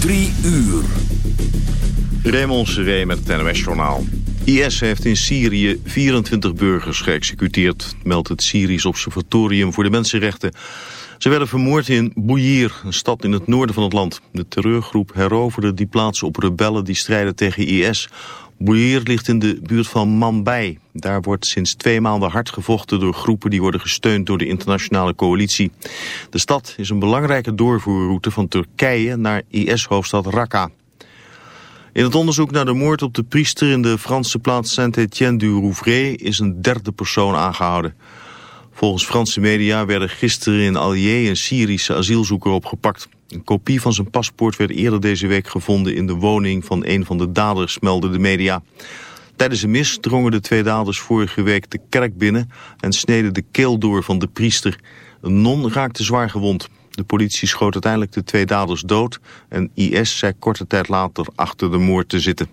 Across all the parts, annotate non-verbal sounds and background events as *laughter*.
Drie uur. Raymond Seré met het NOS-journaal. IS heeft in Syrië 24 burgers geëxecuteerd, meldt het Syrisch Observatorium voor de Mensenrechten. Ze werden vermoord in Bouir, een stad in het noorden van het land. De terreurgroep heroverde die plaats op rebellen die strijden tegen IS. Bouir ligt in de buurt van Manbij. Daar wordt sinds twee maanden hard gevochten door groepen die worden gesteund door de internationale coalitie. De stad is een belangrijke doorvoerroute van Turkije naar IS-hoofdstad Raqqa. In het onderzoek naar de moord op de priester in de Franse plaats Saint-Étienne-du-Rouvray is een derde persoon aangehouden. Volgens Franse media werden gisteren in Allier een Syrische asielzoeker opgepakt. Een kopie van zijn paspoort werd eerder deze week gevonden in de woning van een van de daders, meldde de media. Tijdens een mis drongen de twee daders vorige week de kerk binnen en sneden de keel door van de priester. Een non raakte zwaar gewond. De politie schoot uiteindelijk de twee daders dood en IS zei korte tijd later achter de moord te zitten.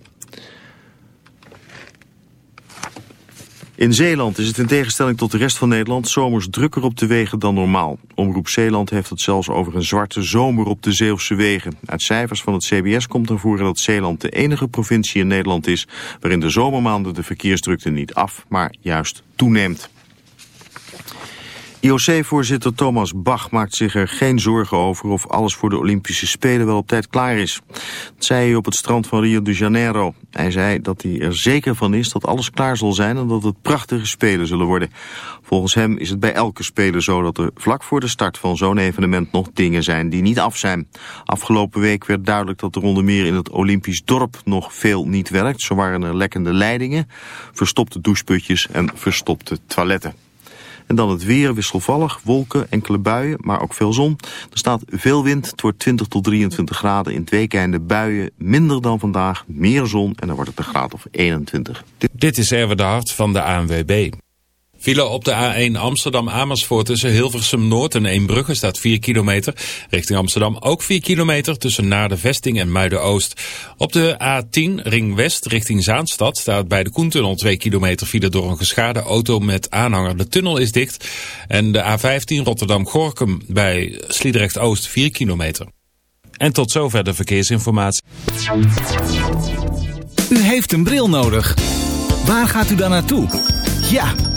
In Zeeland is het in tegenstelling tot de rest van Nederland zomers drukker op de wegen dan normaal. Omroep Zeeland heeft het zelfs over een zwarte zomer op de Zeeuwse wegen. Uit cijfers van het CBS komt ervoor dat Zeeland de enige provincie in Nederland is... waarin de zomermaanden de verkeersdrukte niet af, maar juist toeneemt. IOC-voorzitter Thomas Bach maakt zich er geen zorgen over of alles voor de Olympische Spelen wel op tijd klaar is. Dat zei hij op het strand van Rio de Janeiro. Hij zei dat hij er zeker van is dat alles klaar zal zijn en dat het prachtige Spelen zullen worden. Volgens hem is het bij elke Spelen zo dat er vlak voor de start van zo'n evenement nog dingen zijn die niet af zijn. Afgelopen week werd duidelijk dat er onder meer in het Olympisch dorp nog veel niet werkt. Zo waren er lekkende leidingen, verstopte doucheputjes en verstopte toiletten. En dan het weer wisselvallig, wolken, enkele buien, maar ook veel zon. Er staat veel wind, het wordt 20 tot 23 graden. In het weekende buien, minder dan vandaag, meer zon en dan wordt het een graad of 21. Dit is Erwin de Hart van de ANWB. File op de A1 Amsterdam-Amersfoort tussen Hilversum Noord en Eembrugge staat 4 kilometer. Richting Amsterdam ook 4 kilometer tussen Naar de Vesting en Muiden-Oost. Op de A10 Ring West richting Zaanstad staat bij de Koentunnel 2 kilometer file door een geschade auto met aanhanger. De tunnel is dicht. En de A15 Rotterdam-Gorkum bij Sliedrecht-Oost 4 kilometer. En tot zover de verkeersinformatie. U heeft een bril nodig. Waar gaat u dan naartoe? Ja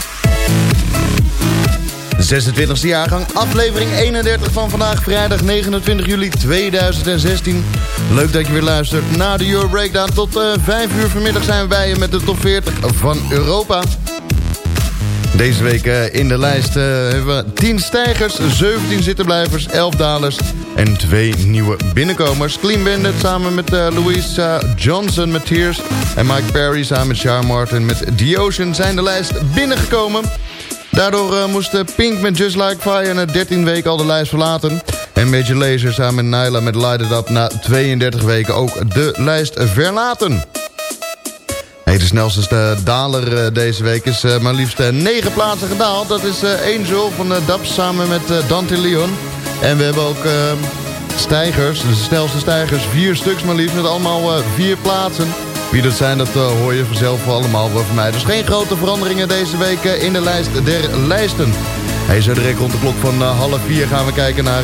26e jaargang, aflevering 31 van vandaag, vrijdag 29 juli 2016. Leuk dat je weer luistert naar de Euro Breakdown. Tot uh, 5 uur vanmiddag zijn je met de top 40 van Europa. Deze week uh, in de lijst uh, hebben we 10 stijgers, 17 zittenblijvers, 11 dalers en 2 nieuwe binnenkomers. Clean Bandit samen met uh, Louise Johnson met en Mike Perry samen met Char Martin met The Ocean zijn de lijst binnengekomen. Daardoor uh, moest Pink met Just Like Fire na 13 weken al de lijst verlaten. En Major Lazer samen met Nyla met Light It na 32 weken ook de lijst verlaten. Hey, de snelste daler uh, deze week is maar liefst 9 plaatsen gedaald. Dat is Angel van Daps samen met Dante Leon. En we hebben ook stijgers, de snelste stijgers, vier stuks maar liefst met allemaal vier plaatsen. Wie dat zijn, dat uh, hoor je vanzelf allemaal van mij. Dus geen grote veranderingen deze week uh, in de lijst der lijsten. Hey, zo direct rond de klok van uh, half vier gaan we kijken naar...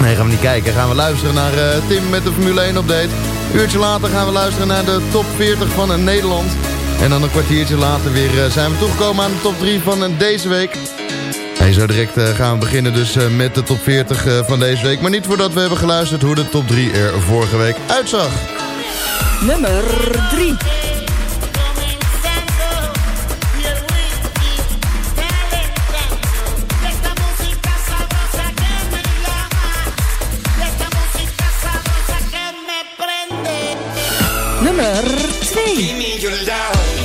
Nee, gaan we niet kijken. Gaan we luisteren naar Tim met de Formule 1 update. Uurtje later gaan we luisteren naar de top 40 van Nederland. En dan een kwartiertje later weer zijn we toegekomen aan de top 3 van deze week. Hey, zo direct gaan we beginnen dus met de top 40 van deze week. Maar niet voordat we hebben geluisterd hoe de top 3 er vorige week uitzag. Nummer 3. Nummer 2.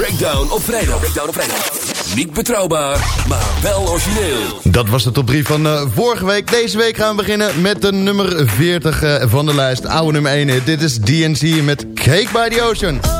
Breakdown op vrijdag. Breakdown op. Niet betrouwbaar, maar wel origineel. Dat was de top 3 van uh, vorige week. Deze week gaan we beginnen met de nummer 40 uh, van de lijst. Oude nummer 1 hit. Dit is DNC met Cake by the Ocean.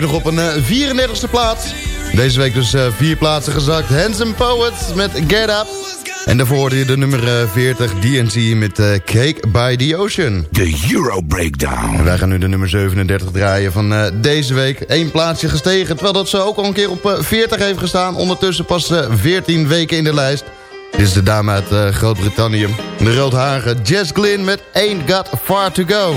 week nog op een eh, 34e plaats. Deze week dus eh, vier plaatsen gezakt. Handsome Poets met Get Up. En daarvoor hoorde je de nummer eh, 40 DNC met Cake by the Ocean. De Euro Breakdown. Wij gaan nu de nummer 37 draaien van deze week. Eén plaatsje gestegen, terwijl dat ze ook al een keer op 40 heeft gestaan. Ondertussen pas 14 weken in de lijst. Dit is de dame uit Groot-Brittannië. De roodhagen Jess Glynn met Ain't Got Far To Go.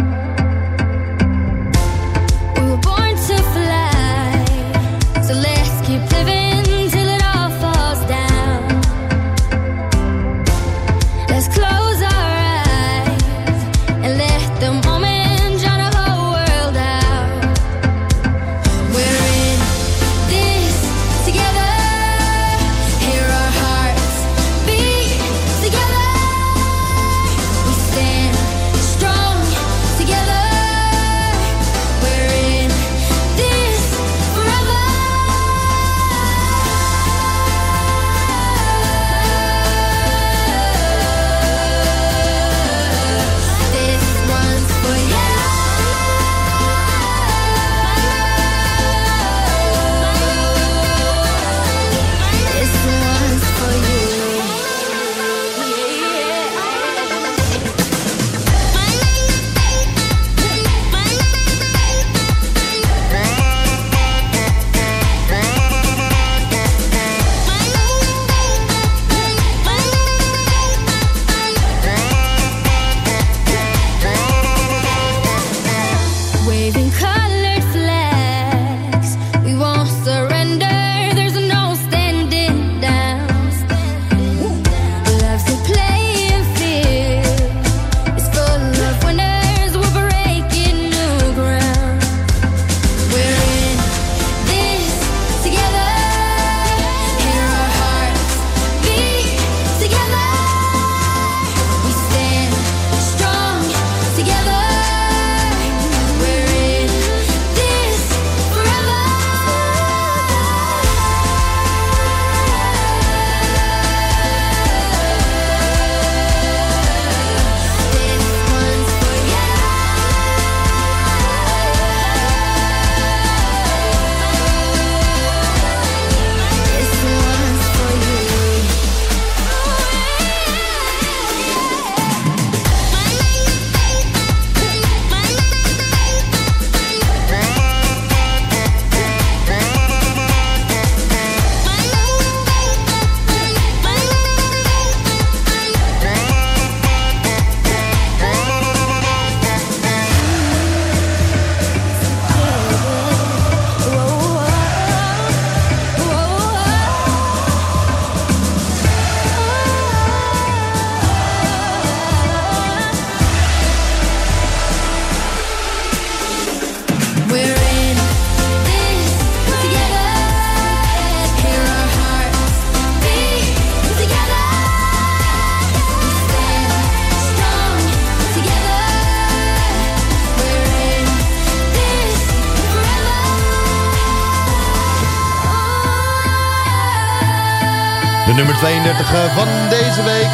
De nummer 32 eh, van deze week.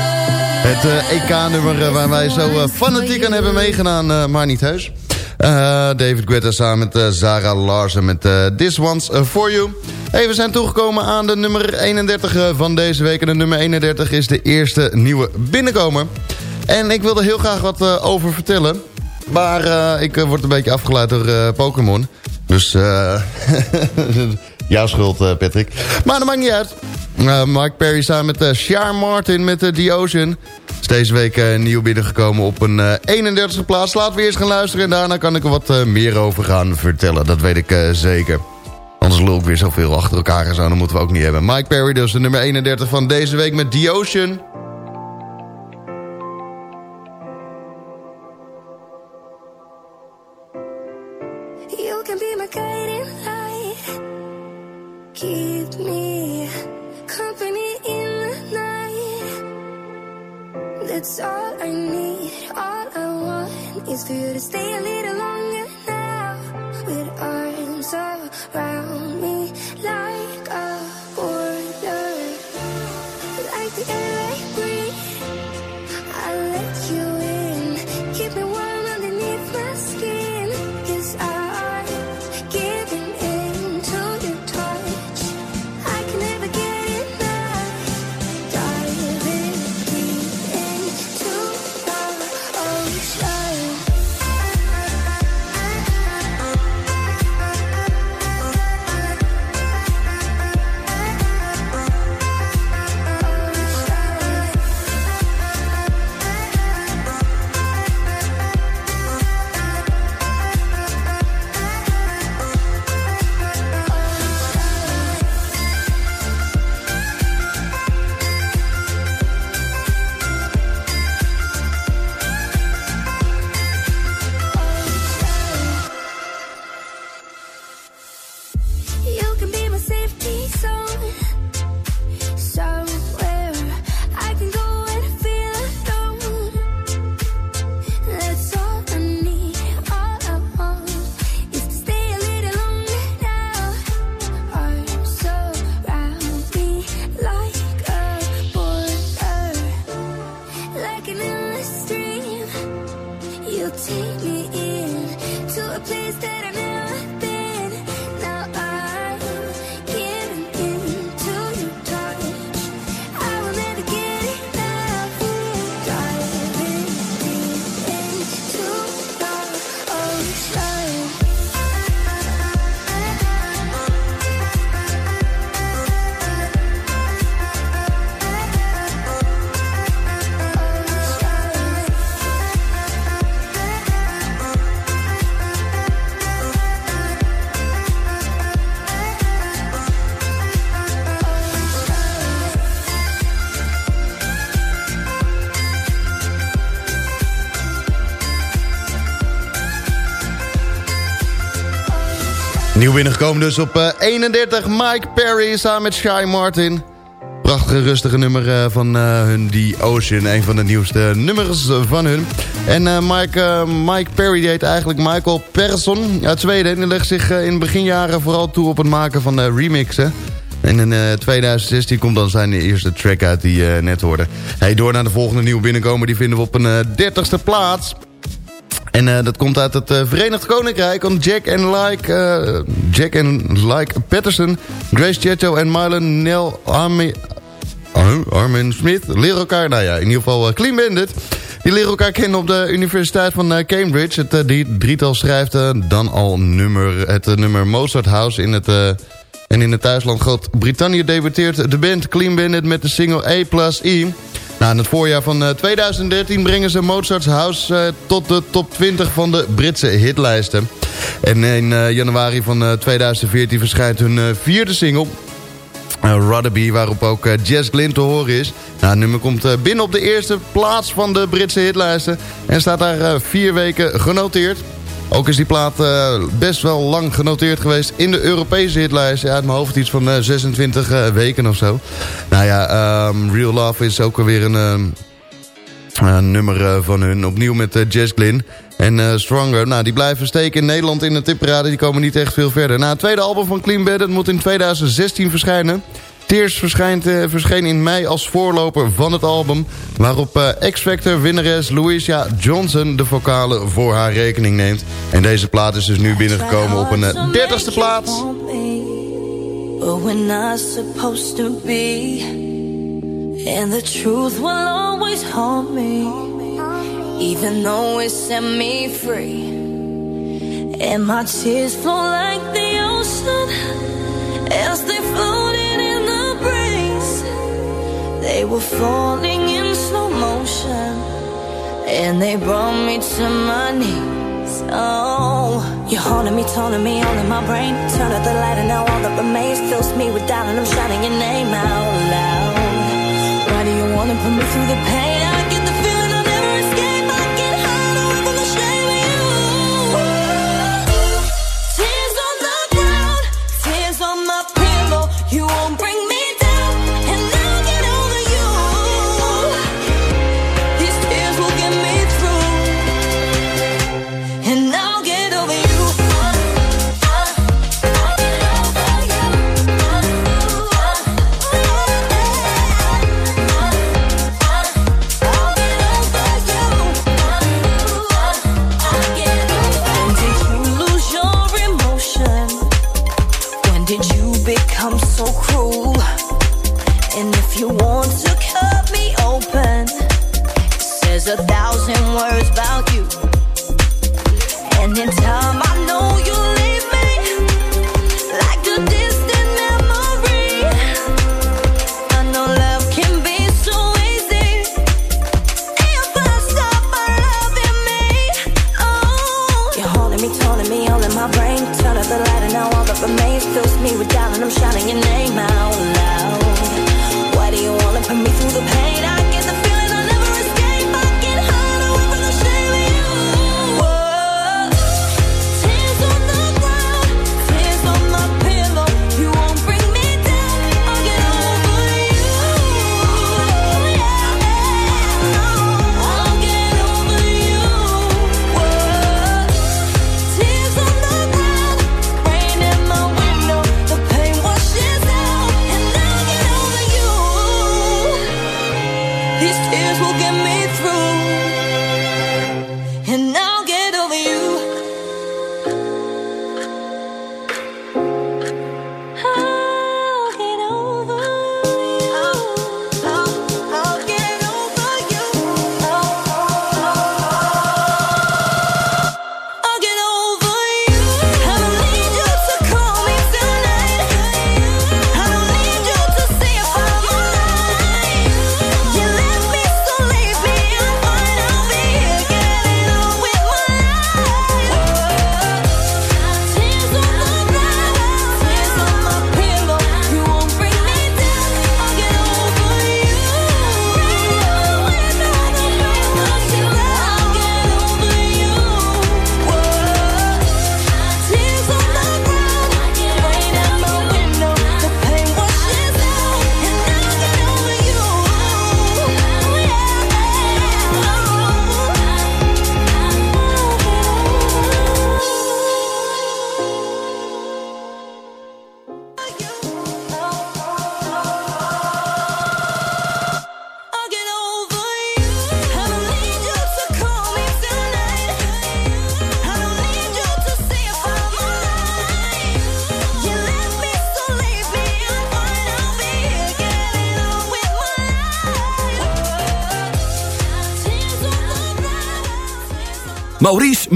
Het eh, EK-nummer eh, waar wij zo fanatiek aan hebben meegedaan, maar niet heus. David Guetta samen met Zara Larsen met This One's For You. Hey, we zijn toegekomen aan de nummer 31 eh, van deze week. En de nummer 31 is de eerste nieuwe binnenkomer. En ik wilde heel graag wat over vertellen. Maar ik word een beetje afgeleid door Pokémon. Dus *laughs* jouw schuld, Patrick. Maar dat maakt niet uit. Eh, Mark Perry samen met uh, Martin met uh, The Ocean. Is deze week eh, nieuw binnengekomen op een eh 31e plaats. Laten we eerst gaan luisteren en daarna kan ik er wat eh, meer over gaan vertellen. Dat weet ik eh, zeker. Anders lul ik weer zoveel achter elkaar en zo. Dat moeten we ook niet hebben. Mike Perry dus de nummer 31 van deze week met The Ocean. You can be my guiding. Keep me That's all I need. All I want is for you to stay a little binnengekomen dus op eh, 31 Mike Perry samen met Shy Martin. Prachtige rustige nummer eh, van eh, hun, die Ocean. Een van de nieuwste nummers van hun. En eh, Mike, eh, Mike Perry die heet eigenlijk Michael Persson uit Zweden. En die legt zich eh, in beginjaren vooral toe op het maken van eh, remixen. En in eh, 2016 komt dan zijn eerste track uit die net hoorde. Hey, door naar de volgende nieuwe binnenkomen. Die vinden we op een eh, 30ste plaats. En eh, dat komt uit het eh, Verenigd Koninkrijk. Want Jack en Like, eh, Jack en Like Patterson, Grace Chetto en Marlon Nell Army, Ar- Armin Smith leren elkaar, nou ja, in ieder geval Clean Bandit. Die leren elkaar kennen op de Universiteit van Cambridge. Het die drietal schrijft dan al nummer, het nummer Mozart House in het... en in het thuisland Groot-Brittannië debuteert de band Clean Bandit met de single A plus E. Nou, in het voorjaar van eh, 2013 brengen ze Mozart's House eh, tot de top 20 van de Britse hitlijsten. En in eh, januari van eh, 2014 verschijnt hun eh, vierde single... Rudderby, waarop ook eh, Jazz Glynn te horen is. Nou, het nummer komt eh, binnen op de eerste plaats van de Britse hitlijsten... en staat daar eh, vier weken genoteerd. Ook is die plaat eh, best wel lang genoteerd geweest in de Europese hitlijst. Ja, uit mijn hoofd iets van eh, 26 eh, weken of zo. Nou ja, ehm, Real Love is ook alweer een... ehm, nummer eh, van hun. Opnieuw met eh, Jazz Glynn. En eh, Stronger, nou, die blijven steken in Nederland in de tipparade. Die komen niet echt veel verder. Nou, het tweede album van Clean Bandit moet in 2016 verschijnen. Tears verschijnt, eh, verscheen in mei als voorloper van het album... waarop eh, X-Factor winnares Louisa Johnson de vocalen voor haar rekening neemt. En deze plaat is dus nu binnengekomen op een eh, 30ste plaats. But we're not supposed to be. And the truth will always haunt me. Even though it set me free. And my tears flow like the ocean. As they breeze. They were falling in slow motion. And they brought me to my knees. Oh, you're haunting me, taunting me, all in my brain. Turn out the light, and now all that remains fills me with doubt, and I'm shouting your name out loud. Why do you wanna put me through the pain? A thousand words about you. And in time, I know you'll leave me like a distant memory. I know love can be so easy. If I stop loving me, oh, you're haunting me, taunting me, all in my brain. Turn up the light, and now all that remains fills me with doubt, and I'm shouting your name out loud. Why do you wanna put me through the pain?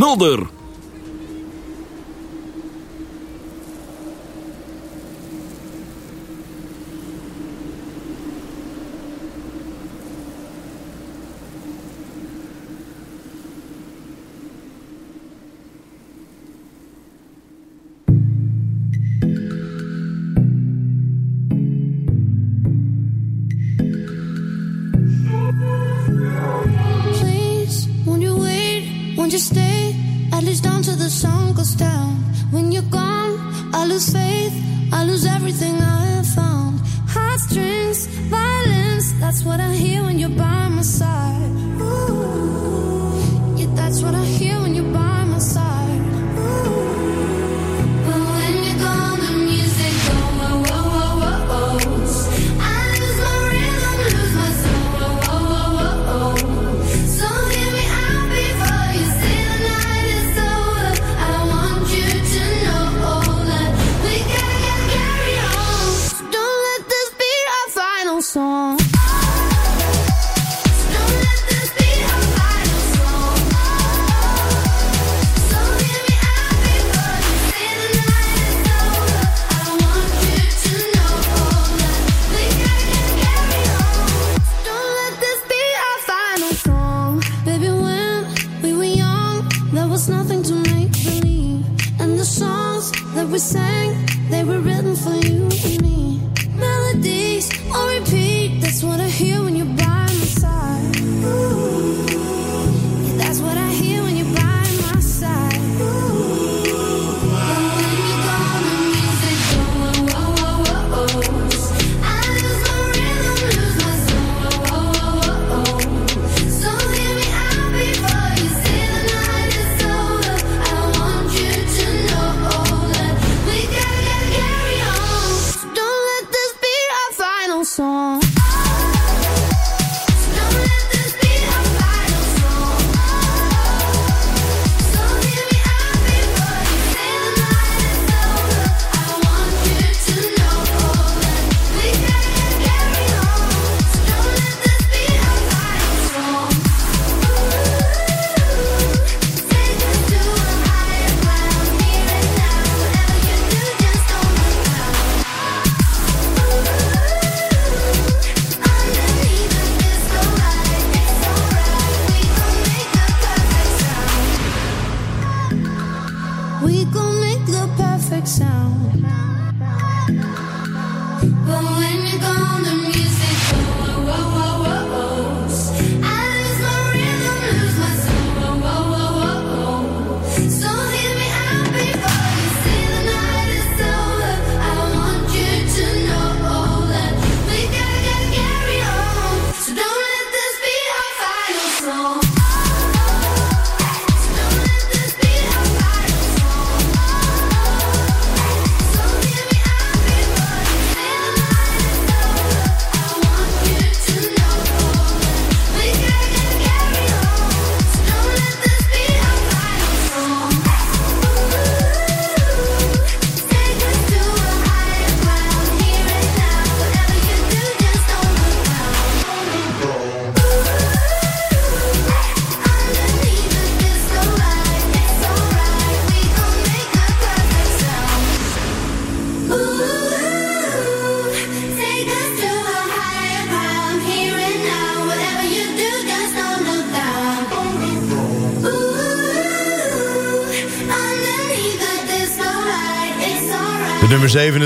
Mulder.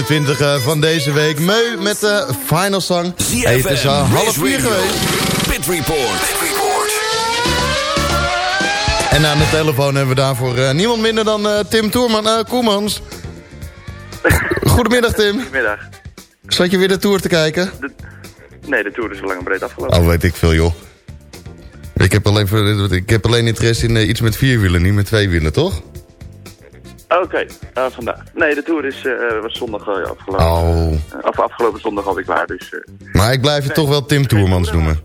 28 eh, van deze week. Meu met de final song. ZFM, hey, half vier geweest. Pit Report. Pit Report. En aan de telefoon hebben we daarvoor eh, niemand minder dan eh, Tim Toerman, Koemans. Goedemiddag Tim. Goedemiddag. Zat je weer de Tour te kijken? Nee, de Tour is al lang en breed afgelopen. Oh, weet ik veel joh. Ik heb alleen, ik heb alleen interesse in iets met vier wielen, niet met twee wielen, toch? Oké, eh, vandaag. Nee, de tour is, eh, eh, was zondag afgelopen. Oh. Afgelopen zondag alweer klaar, dus... maar ik blijf je toch wel Tim Toermans noemen.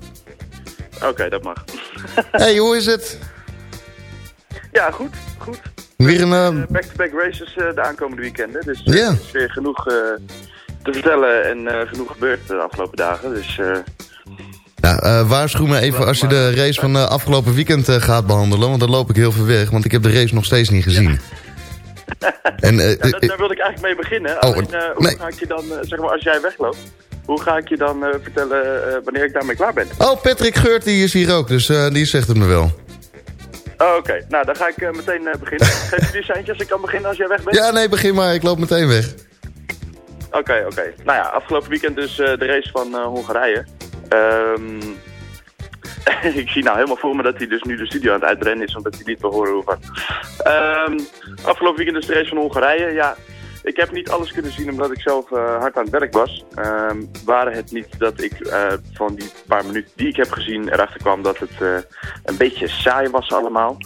Oké, dat mag. *laughs* hey, hoe is het? Ja, goed, goed. Weer een... Back-to-back races de aankomende weekenden, dus er is weer genoeg te vertellen en genoeg gebeurd de afgelopen dagen, dus... Nou, waarschuw me even als je de race van uh, afgelopen weekend gaat behandelen. Want dan loop ik heel ver weg, want ik heb de race nog steeds niet gezien. *laughs* En, eh, Ja, dat- eh, daar wilde ik eigenlijk mee beginnen. Oh, Alleen, eh, hoe nee. ga ik je dan, eh, zeg maar, als jij wegloopt, hoe ga ik je dan eh, vertellen eh, wanneer ik daarmee klaar ben? oh, Patrick Geurt die is hier ook. Dus eh, die zegt het me wel. Oh, Oké, nou dan ga ik eh, meteen eh, beginnen. *laughs* Geef je die seintje als ik kan beginnen als jij weg bent? Ja, nee, begin maar. Ik loop meteen weg. Oké, oké. Nou ja, afgelopen weekend dus eh, de race van eh, Hongarije. Ehm, *laughs* ik zie nou helemaal voor me dat hij dus nu de studio aan het uitbrennen is, omdat hij niet wil horen hoe. Ehm, afgelopen weekend dus de race van Hongarije. Ja, ik heb niet alles kunnen zien omdat ik zelf eh, hard aan het werk was. Ehm, waren het niet dat ik eh, van die paar minuten die ik heb gezien erachter kwam dat het eh, een beetje saai was allemaal.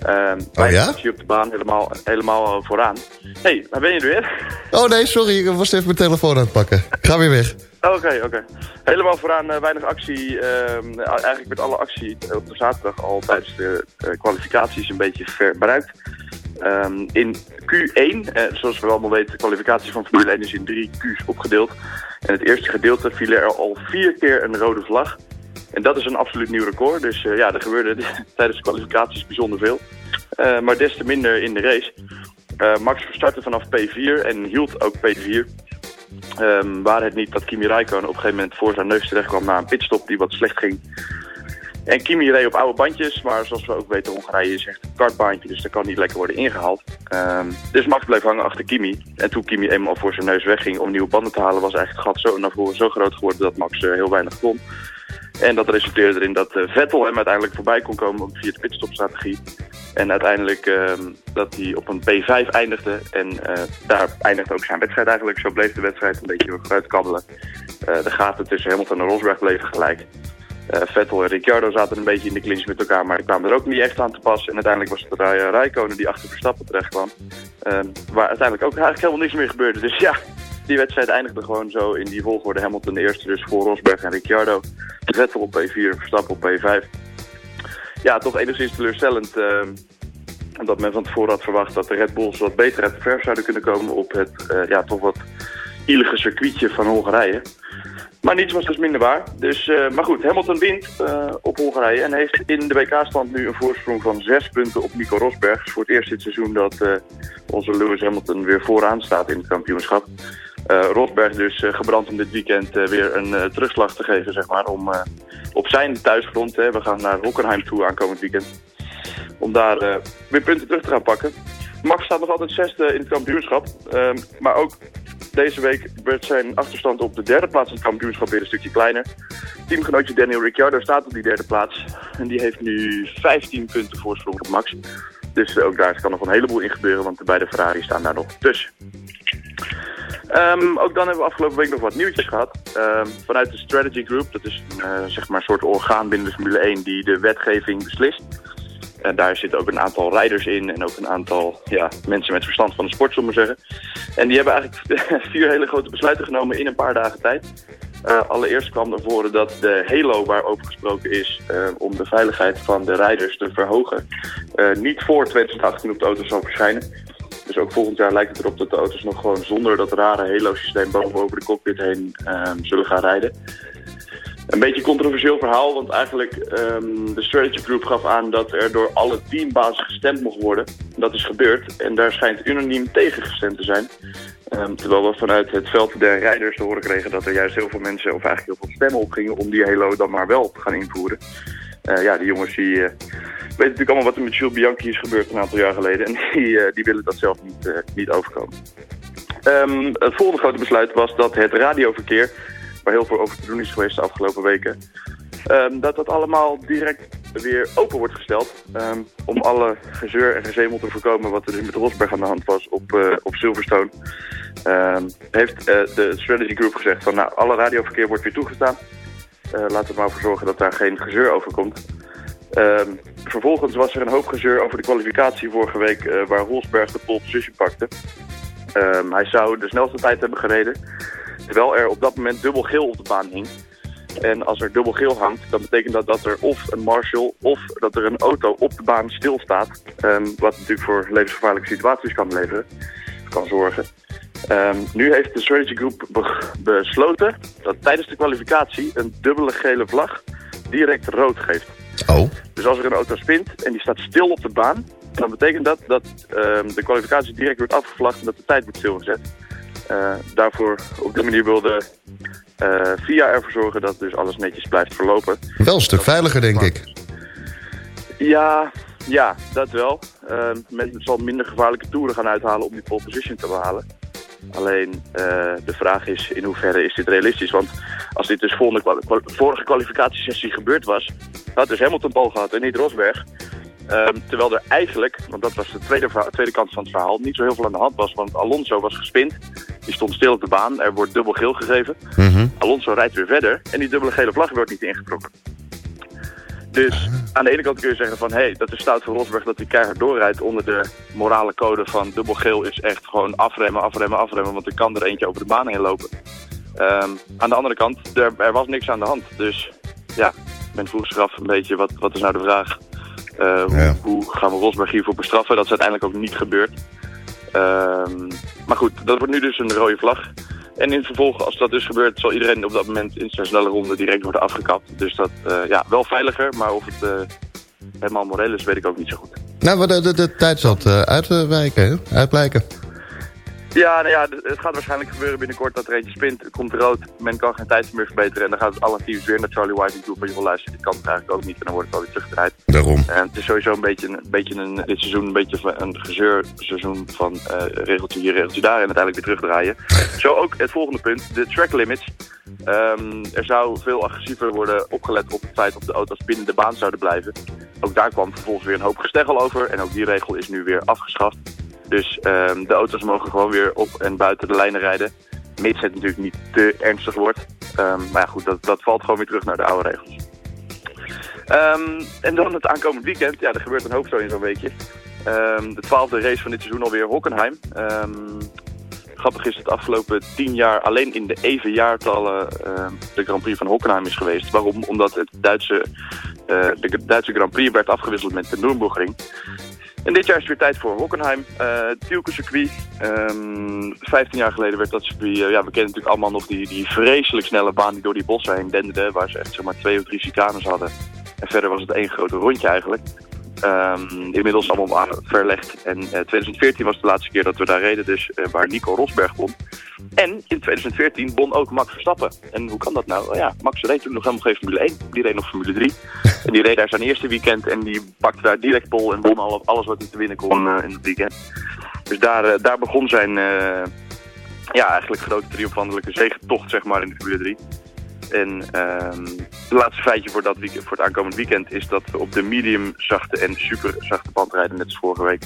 Ehm Oh ja? op de baan, helemaal, helemaal vooraan. Hé, hey, waar ben je er weer? Oh nee, sorry. Ik was even mijn telefoon aan het pakken. Ik ga weer weg. Oké, oké. Helemaal vooraan eh, weinig actie. ehm, eigenlijk werd alle actie op de zaterdag al tijdens de eh, kwalificaties een beetje verbruikt. Ehm, in Q1, eh, zoals we allemaal weten, de kwalificatie van Formule 1 is in drie Q's opgedeeld. En het eerste gedeelte viel er al vier keer een rode vlag. En dat is een absoluut nieuw record. Dus ja, er gebeurde *laughs* tijdens de kwalificaties bijzonder veel. Maar des te minder in de race. Max startte vanaf P4 en hield ook P4. Ehm waar het niet dat Kimi Räikkönen op een gegeven moment voor zijn neus terecht kwam na een pitstop die wat slecht ging. En Kimi reed op oude bandjes, maar zoals we ook weten, Hongarije is echt een kartbaantje, dus daar kan niet lekker worden ingehaald. Ehm, dus Max bleef hangen achter Kimi. En toen Kimi eenmaal voor zijn neus wegging om nieuwe banden te halen, was eigenlijk het gat zo naar voren zo groot geworden dat Max eh, heel weinig kon. En dat resulteerde erin dat eh, Vettel hem uiteindelijk voorbij kon komen via de pitstopstrategie. En uiteindelijk ehm, dat hij op een P5 eindigde. En eh, daar eindigde ook zijn wedstrijd eigenlijk. Zo bleef de wedstrijd een beetje vooruit kabbelen. De gaten tussen Hamilton en Rosberg bleven gelijk. Eh, Vettel en Ricciardo zaten een beetje in de clinch met elkaar, maar kwamen er ook niet echt aan te pas. En uiteindelijk was het Ra- Räikkönen die achter Verstappen terecht kwam. Ehm, waar uiteindelijk ook eigenlijk helemaal niks meer gebeurde. Dus ja, die wedstrijd eindigde gewoon zo in die volgorde. Hamilton de eerste dus voor Rosberg en Ricciardo. Vettel op P4, Verstappen op P5. Ja, toch enigszins teleurstellend. ehm, omdat men van tevoren had verwacht dat de Red Bulls wat beter uit de verf zouden kunnen komen op het eh, ja, toch wat ielige circuitje van Hongarije. Maar niets was dus minder waar. Dus, eh, maar goed, Hamilton wint eh, op Hongarije en heeft in de WK-stand nu een voorsprong van zes punten op Nico Rosberg. Voor het eerst dit seizoen dat eh, onze Lewis Hamilton weer vooraan staat in het kampioenschap. Rosberg dus gebrand om dit weekend weer een terugslag te geven, zeg maar, om op zijn thuisgrond, hè, we gaan naar Hockenheim toe aankomend weekend, om daar weer punten terug te gaan pakken. Max staat nog altijd zesde in het kampioenschap, ehm, maar ook deze week werd zijn achterstand op de derde plaats in het kampioenschap weer een stukje kleiner. Teamgenootje Daniel Ricciardo staat op die derde plaats. En die heeft nu 15 punten voorsprong op Max. Dus ook daar kan nog een heleboel in gebeuren, want de beide Ferrari staan daar nog tussen. Ehm, ook dan hebben we afgelopen week nog wat nieuwtjes gehad. Ehm, vanuit de Strategy Group, dat is eh, zeg maar een soort orgaan binnen de Formule 1 die de wetgeving beslist. En daar zitten ook een aantal rijders in en ook een aantal ja, mensen met verstand van de sport, zullen we zeggen. En die hebben eigenlijk *laughs* vier hele grote besluiten genomen in een paar dagen tijd. Eh, allereerst kwam naar voren dat de Halo waarover gesproken is eh, om de veiligheid van de rijders te verhogen, eh, niet voor 2018 op de auto zal verschijnen. Dus ook volgend jaar lijkt het erop dat de auto's nog gewoon zonder dat rare Halo-systeem boven de cockpit heen ehm, zullen gaan rijden. Een beetje controversieel verhaal, want eigenlijk ehm, de Strategy Group gaf aan dat er door alle teambazen gestemd mocht worden. Dat is gebeurd en daar schijnt unaniem tegen gestemd te zijn. Ehm, terwijl we vanuit het veld der rijders te horen kregen dat er juist heel veel mensen, of eigenlijk heel veel stemmen opgingen om die Halo dan maar wel te gaan invoeren. Eh, ja, die jongens die eh, weten natuurlijk allemaal wat er met Jules Bianchi is gebeurd een aantal jaar geleden. *laughs* En die, eh, die willen dat zelf niet, niet overkomen. Ehm, het volgende grote besluit was dat het radioverkeer, waar heel veel over te doen is geweest de afgelopen weken, ehm, dat dat allemaal direct weer open wordt gesteld. ehm, om alle gezeur en gezemel te voorkomen wat er dus met Rosberg aan de hand was op, eh, op Silverstone. Ehm, heeft eh, de Strategy Group gezegd van nou, alle radioverkeer wordt weer toegestaan. Eh, laten we maar voor zorgen dat daar geen gezeur over komt. Vervolgens was er een hoop gezeur over de kwalificatie vorige week waar Rosberg de pole position pakte. Hij zou de snelste tijd hebben gereden, terwijl er op dat moment dubbel geel op de baan hing. En als er dubbel geel hangt, dan betekent dat dat er of een marshal of dat er een auto op de baan stilstaat. ehm, wat natuurlijk voor levensgevaarlijke situaties kan leveren, kan zorgen. Ehm, nu heeft de Strategy Group be- besloten dat tijdens de kwalificatie een dubbele gele vlag direct rood geeft. Oh. Dus als er een auto spint en die staat stil op de baan, dan betekent dat dat ehm, de kwalificatie direct wordt afgevlagd en dat de tijd wordt stilgezet. Eh, daarvoor op die manier wilde eh FIA ervoor zorgen dat dus alles netjes blijft verlopen. Wel een stuk veiliger, denk ik. Ja, ja, dat wel. Ehm men zal minder gevaarlijke toeren gaan uithalen om die pole position te behalen. Alleen de vraag is in hoeverre is dit realistisch? Want als dit dus volgende vorige kwalificatiesessie gebeurd was, had dus Hamilton pole gehad en niet Rosberg. Ehm, terwijl er eigenlijk, want dat was de tweede, tweede kant van het verhaal, niet zo heel veel aan de hand was. Want Alonso was gespind, die stond stil op de baan, er wordt dubbel geel gegeven. Alonso rijdt weer verder en die dubbele gele vlag wordt niet ingetrokken. Dus aan de ene kant kun je zeggen van, hé, hey, dat is stout van Rosberg dat hij keihard doorrijdt onder de morale code van dubbel geel is echt gewoon afremmen, afremmen, afremmen, want er kan er eentje over de baan heen lopen. Ehm, aan de andere kant, er, er was niks aan de hand. Dus ja, men vroeg zich af een beetje, wat, wat is nou de vraag? Eh, hoe, hoe gaan we Rosberg hiervoor bestraffen? Dat is uiteindelijk ook niet gebeurd. Ehm, maar goed, dat wordt nu dus een rode vlag. En in vervolg, als dat dus gebeurt, zal iedereen op dat moment in zijn snelle ronde direct worden afgekapt. Dus dat, eh, ja, wel veiliger, maar of het eh, helemaal moreel is, weet ik ook niet zo goed. Nou, de, de, de tijd eh, uitwijken, uitblijken. Ja, nou ja, het gaat waarschijnlijk gebeuren binnenkort dat er eentje spint. Het komt rood, men kan geen tijd meer verbeteren. En dan gaat alle teams weer naar Charlie White toe van, joh luister, dit kan het eigenlijk ook niet. En dan wordt het alweer teruggedraaid. Daarom. En het is sowieso een beetje, een, beetje een, dit seizoen een beetje een gezeurseizoen van eh, regeltje hier, regeltje daar en uiteindelijk weer terugdraaien. Zo ook het volgende punt, de track limits. Ehm, er zou veel agressiever worden opgelet op het feit of de auto's binnen de baan zouden blijven. Ook daar kwam vervolgens weer een hoop gesteggel over en ook die regel is nu weer afgeschaft. Dus ehm, de auto's mogen gewoon weer op en buiten de lijnen rijden. Mits het natuurlijk niet te ernstig wordt. Ehm, maar ja, goed, dat, dat valt gewoon weer terug naar de oude regels. Ehm, en dan het aankomend weekend. Ja, er gebeurt een hoop zo in zo'n weekje. De twaalfde race van dit seizoen alweer Hockenheim. Grappig is dat de afgelopen tien jaar alleen in de even jaartallen de Grand Prix van Hockenheim is geweest. Waarom? Omdat het Duitse, eh, de Duitse Grand Prix werd afgewisseld met de Nürburgring. En dit jaar is het weer tijd voor Hockenheim. Uh, Tielke circuit. Ehm 15 jaar geleden werd dat circuit... eh, ja, we kennen natuurlijk allemaal nog die, die vreselijk snelle baan die door die bossen heen denderde. Waar ze echt zeg maar twee of drie chicanes hadden. En verder was het één grote rondje eigenlijk. Ehm, inmiddels allemaal verlegd. En eh 2014 was de laatste keer dat we daar reden. Dus eh, waar Nico Rosberg won. En in 2014 won ook Max Verstappen. En hoe kan dat nou? Oh ja, Max reed toen nog helemaal geen Formule 1. Die reed nog Formule 3. En die reed daar zijn eerste weekend en die pakte daar direct pol en won alle- alles wat hij te winnen kon eh, in het weekend. Dus daar, eh, daar begon zijn eh, ja, eigenlijk grote triomfantelijke zegentocht zeg maar in de Formule 3. En ehm het laatste feitje voor, dat weekend, voor het aankomend weekend is dat we op de medium zachte en super zachte band rijden, net als vorige week.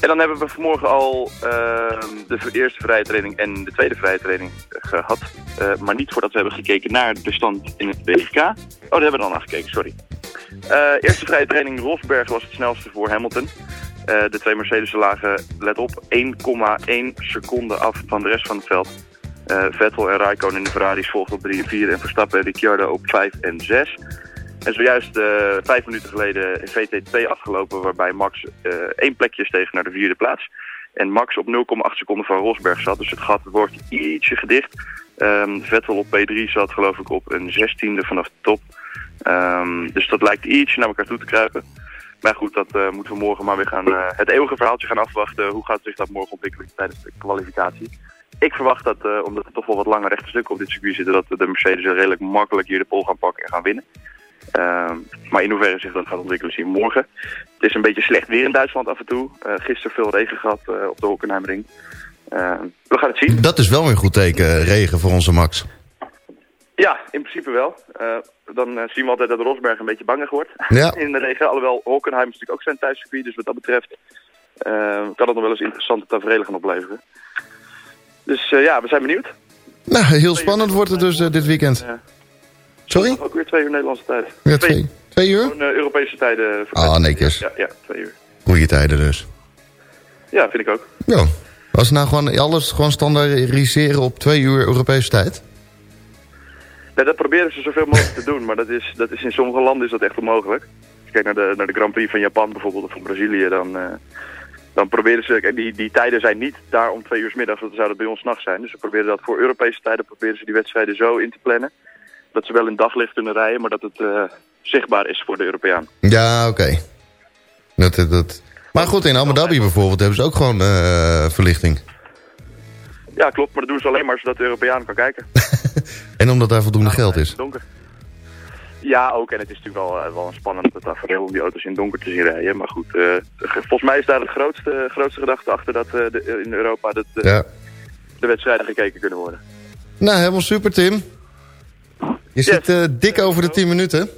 En dan hebben we vanmorgen al ehm, de eerste vrije training en de tweede vrije training gehad. Eh, maar niet voordat we hebben gekeken naar de stand in het WK. Oh, daar hebben we dan naar gekeken, sorry. Eh, eerste vrije training Rosberg was het snelste voor Hamilton. Eh, de twee Mercedes lagen, let op, 1,1 seconde af van de rest van het veld. Eh, Vettel en Raikkonen in de Ferraris volgden op 3 en 4 en Verstappen en Ricciardo op 5 en 6. En zojuist eh, vijf minuten geleden is VT2 afgelopen waarbij Max eh, één plekje steeg naar de vierde plaats. En Max op 0,8 seconden van Rosberg zat, dus het gat wordt ietsje gedicht. Ehm, Vettel op P3 zat geloof ik op een zestiende vanaf de top. Ehm, dus dat lijkt ietsje naar elkaar toe te kruipen. Maar goed, dat moeten we morgen maar weer gaan, het eeuwige verhaaltje gaan afwachten. Hoe gaat zich dat morgen ontwikkelen tijdens de kwalificatie? Ik verwacht dat, eh, omdat er toch wel wat lange rechte stukken op dit circuit zitten, dat de Mercedes redelijk makkelijk hier de pol gaan pakken en gaan winnen. Ehm, maar in hoeverre zich dat gaat ontwikkelen zien we morgen. Het is een beetje slecht weer in Duitsland af en toe. Eh gisteren veel regen gehad eh, op de Hockenheimring. Ehm, we gaan het zien. Dat is wel een goed teken, regen voor onze Max. Ja, in principe wel. Dan zien we altijd dat Rosberg een beetje bangig wordt *laughs* Ja. in de regen. Alhoewel Hockenheim is natuurlijk ook zijn thuiscircuit, dus wat dat betreft kan het nog wel eens interessante tafereelen gaan opleveren. Dus eh, ja, we zijn benieuwd. Nou, heel spannend wordt het dus eh, dit weekend. Sorry? Ook weer twee uur Nederlandse tijd. Ja, twee, twee uur? Eh, Europese tijden. Ah, netjes. Ja, ja, twee uur. Goeie tijden dus. Ja, vind ik ook. Ja. We nou gewoon alles gewoon standaardiseren op twee uur Europese tijd? Ja, dat proberen ze zoveel mogelijk te doen, maar dat is, dat is in sommige landen is dat echt onmogelijk. Als je kijkt naar de, naar de Grand Prix van Japan bijvoorbeeld of van Brazilië, dan, dan proberen ze, kijk, die, die tijden zijn niet daar om twee uur 's middags, dat zou dat bij ons nachts zijn. Dus ze proberen dat voor Europese tijden, proberen ze die wedstrijden zo in te plannen. Dat ze wel in daglicht kunnen rijden, maar dat het eh, zichtbaar is voor de Europeaan. Ja, oké. Dat, dat. Maar goed, in Abu Dhabi bijvoorbeeld hebben ze ook gewoon eh, verlichting. Ja, klopt, maar dat doen ze alleen maar zodat de Europeaan kan kijken. *laughs* En omdat daar voldoende geld is. Donker. Ja, ook. En het is natuurlijk wel, eh, wel een spannend tafereel om die auto's in het donker te zien rijden. Maar goed, eh, volgens mij is daar het grootste, grootste gedachte achter dat eh, de, in Europa dat, Ja. de wedstrijden gekeken kunnen worden. Nou, helemaal super, Tim. Je zit dik over de 10 minuten.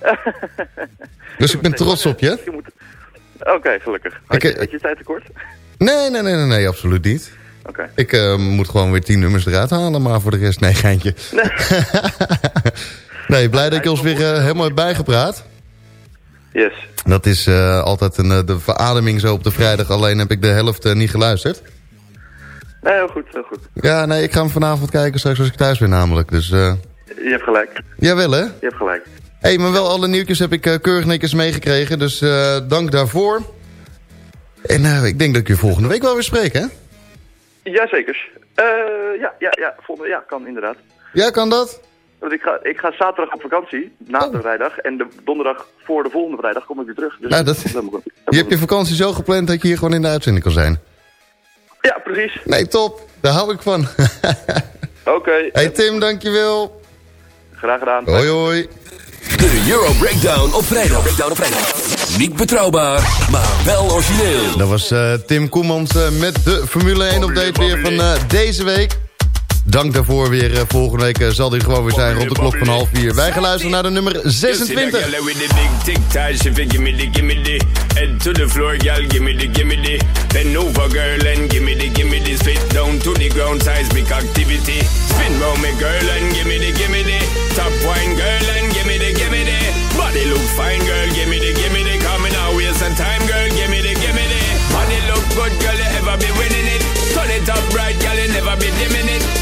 *laughs* dus ik ben trots op je. Oké, gelukkig. Had je, had je tijd tekort? Nee, nee, nee, nee, nee absoluut niet. Ik moet gewoon weer 10 nummers eruit halen, maar voor de rest, nee, geintje. nee, *laughs* blij dat je ons weer eh, helemaal hebt bijgepraat. Yes. Dat is eh, altijd een, eh, de verademing zo op de vrijdag, alleen heb ik de helft niet geluisterd. Nee, heel goed, heel goed. Ja, nee, ik ga hem vanavond kijken straks als ik thuis ben namelijk. Dus, Je hebt gelijk. jawel hè? Je hebt gelijk. Hé, hey, maar wel alle nieuwtjes heb ik keurig netjes meegekregen, dus dank daarvoor. En ik denk dat ik je volgende week wel weer spreek, hè? Jazeker. Eh ja, ja, ja, volgende, ja, kan inderdaad. Ja, kan dat? Want ik ga, ik ga zaterdag op vakantie, na de vrijdag. En de donderdag voor de volgende vrijdag kom ik weer terug. Dus Oh. Nou, dat- dat moet ik- Je hebt je vakantie zo gepland dat je hier gewoon in de uitzending kan zijn. Ja, precies. Nee, top. Daar hou ik van. *laughs* Oké. hey Tim, dankjewel. Graag gedaan. Hoi hoi. De Euro Breakdown op vrijdag. Breakdown op vrijdag. Niet betrouwbaar, maar wel origineel. Dat was eh, Tim Koemans eh, met de Formule 1 update weer van eh, deze week. Dank daarvoor weer. eh, volgende week eh, zal hij gewoon weer zijn rond de klok van half vier. Wij gaan luisteren naar de nummer 26. You see that girl with the big she fi gimme the head to the floor, girl, the gimme the bend over, girl, and the gimme the spit down to the ground, seismic activity. Spin round me, girl, and the gimme the top wine, girl, and the gimme the body look fine, girl, the gimme the coming out waste some time, girl, the gimme the body look good, girl, ever be winning it. It up right, girl, you never be dimming it.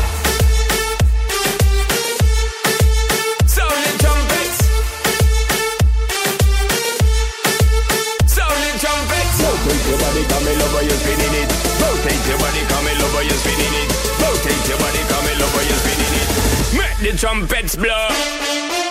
The trumpets blow.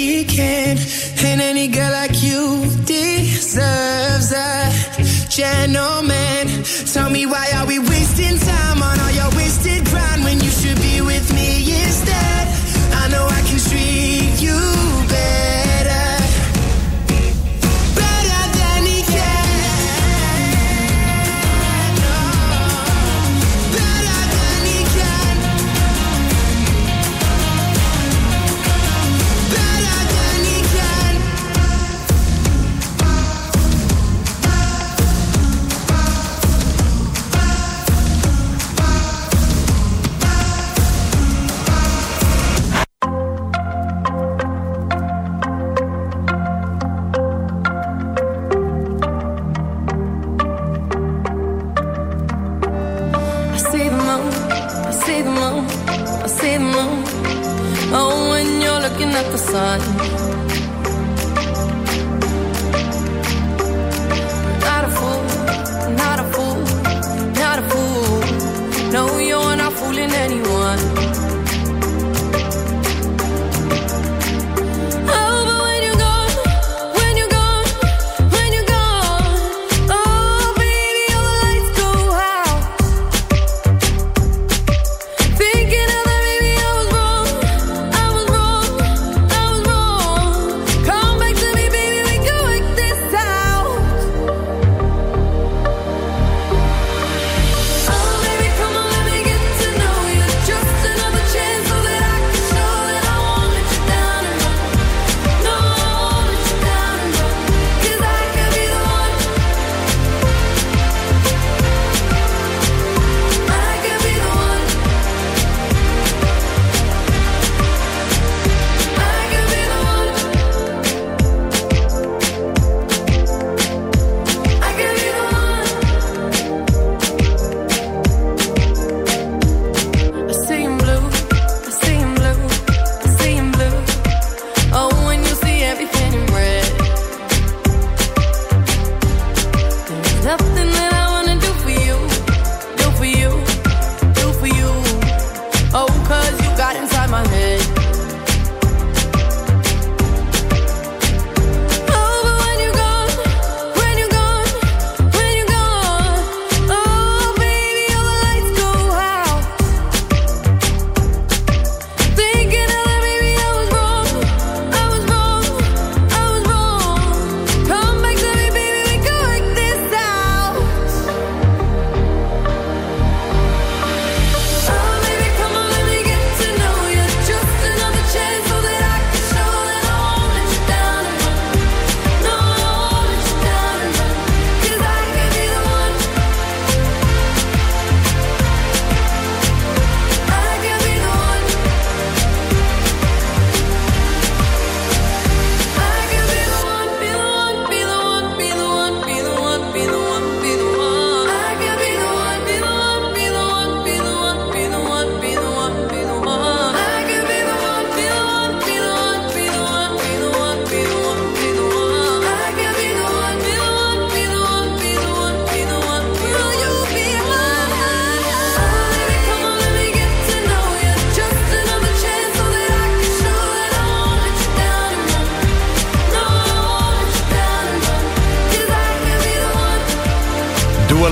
he can. And any girl like you deserves a gentleman. Tell me why are we wasting time on all your wasted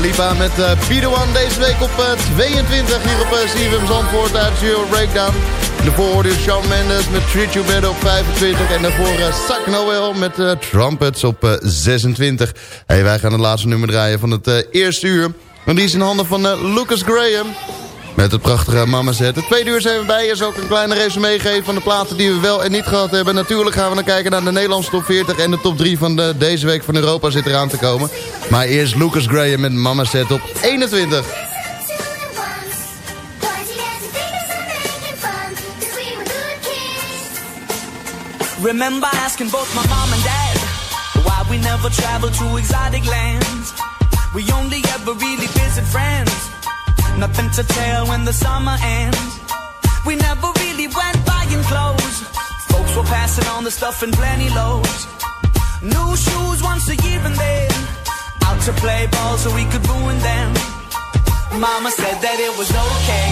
Lipa met uh, The One deze week op uh, 22 hier op uh, CFM Zandvoort de Euro Breakdown. Daarvoor hoorde Shawn Mendes met Treat You Better op 25 en daarvoor uh, Sak Noel met Trumpets op 26. Hey, wij gaan het laatste nummer draaien van het eerste uur. En die is in handen van Lucas Graham. Met het prachtige Mama Zet. De tweede uur zijn we bij. Er is ook een kleine resume meegeven van de platen die we wel en niet gehad hebben. Natuurlijk gaan we dan kijken naar de Nederlandse top 40. En de top 3 van de, deze week van Europa zit eraan te komen. Maar eerst Lucas Graham met Mama Zet op 21. Remember asking both my mom and dad why we never travel to exotic lands. We only ever really visit friends. Nothing to tell when the summer ends. We never really went buying clothes. Folks were passing on the stuff in plenty loads. New shoes once a year and then out to play ball so we could ruin them. Mama said that it was okay.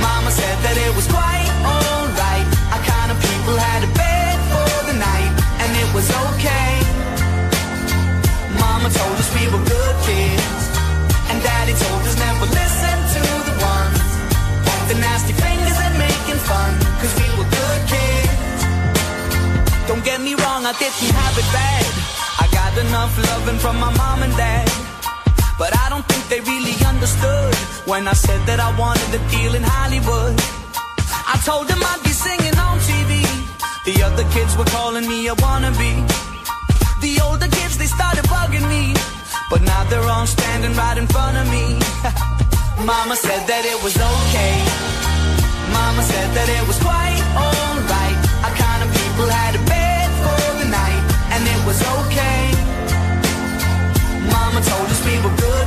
Mama said that it was quite alright. Our kind of people had a bed for the night, and it was okay. Mama told us we were good kids, and Daddy told us never listen to the ones the nasty fingers and making fun, cause we were good kids. Don't get me wrong, I didn't have it bad. I got enough loving from my mom and dad. But I don't think they really understood when I said that I wanted a deal in Hollywood. I told them I'd be singing on TV. The other kids were calling me a wannabe. The older kids, they started bugging me. But now they're all standing right in front of me. *laughs* Mama said that it was okay. Mama said that it was quite alright. Our kind of people had a bed for the night, and it was okay. Mama told us we were good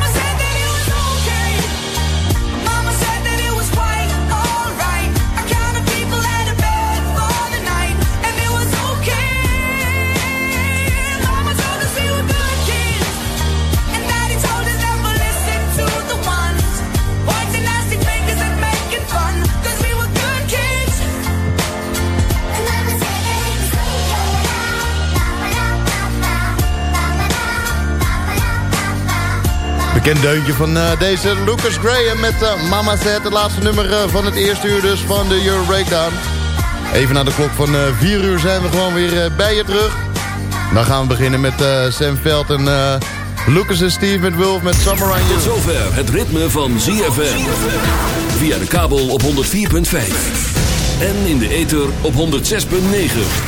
Bekend deuntje van uh, deze Lucas Graham met uh, Mama Zet. Het laatste nummer uh, van het eerste uur dus van de Euro Breakdown. Even na de klok van 4 uur zijn we gewoon weer bij je terug. Dan gaan we beginnen met Sam Veld en Lucas en Steve met Wolf met Summer on You. Tot zover het ritme van ZFM. Via de kabel op 104.5. En in de ether op 106.9.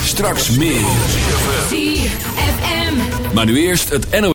Straks meer. ZFM. Maar nu eerst het NO.